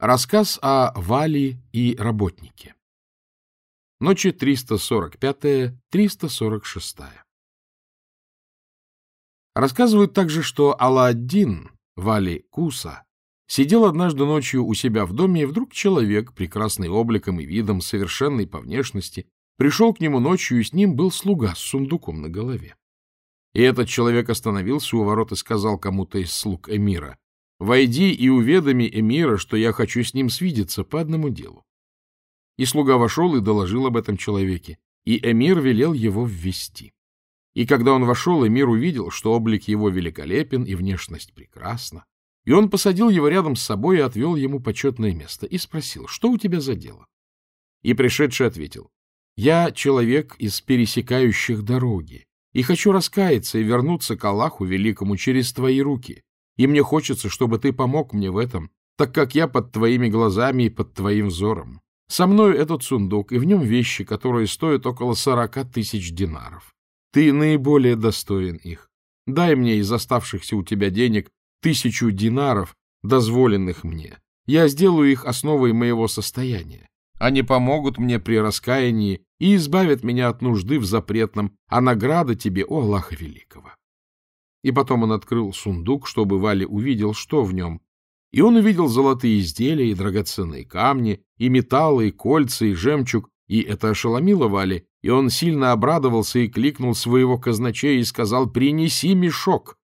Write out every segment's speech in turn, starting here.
Рассказ о Вали и работнике. Ночи 345-346. Рассказывают также, что Алла-Аддин, Вали Куса, сидел однажды ночью у себя в доме, и вдруг человек, прекрасный обликом и видом, совершенный по внешности, пришел к нему ночью, и с ним был слуга с сундуком на голове. И этот человек остановился у ворот и сказал кому-то из слуг эмира, Войди и уведоми эмира, что я хочу с ним свидеться по одному делу. И слуга вошел и доложил об этом человеке, и эмир велел его ввести. И когда он вошел, эмир увидел, что облик его великолепен и внешность прекрасна. И он посадил его рядом с собой и отвел ему почетное место и спросил, что у тебя за дело? И пришедший ответил, я человек из пересекающих дороги, и хочу раскаяться и вернуться к Аллаху Великому через твои руки, и мне хочется, чтобы ты помог мне в этом, так как я под твоими глазами и под твоим взором. Со мною этот сундук, и в нем вещи, которые стоят около сорока тысяч динаров. Ты наиболее достоин их. Дай мне из оставшихся у тебя денег тысячу динаров, дозволенных мне. Я сделаю их основой моего состояния. Они помогут мне при раскаянии и избавят меня от нужды в запретном, а награда тебе, о Аллаха Великого. И потом он открыл сундук, чтобы Вали увидел, что в нем. И он увидел золотые изделия и драгоценные камни, и металлы, и кольца, и жемчуг, и это ошеломило Вали, и он сильно обрадовался и кликнул своего казначея и сказал «Принеси мешок!»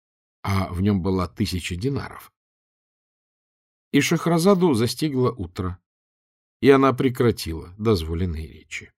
А в нем была тысяча динаров. И Шахразаду застигло утро, и она прекратила дозволенные речи.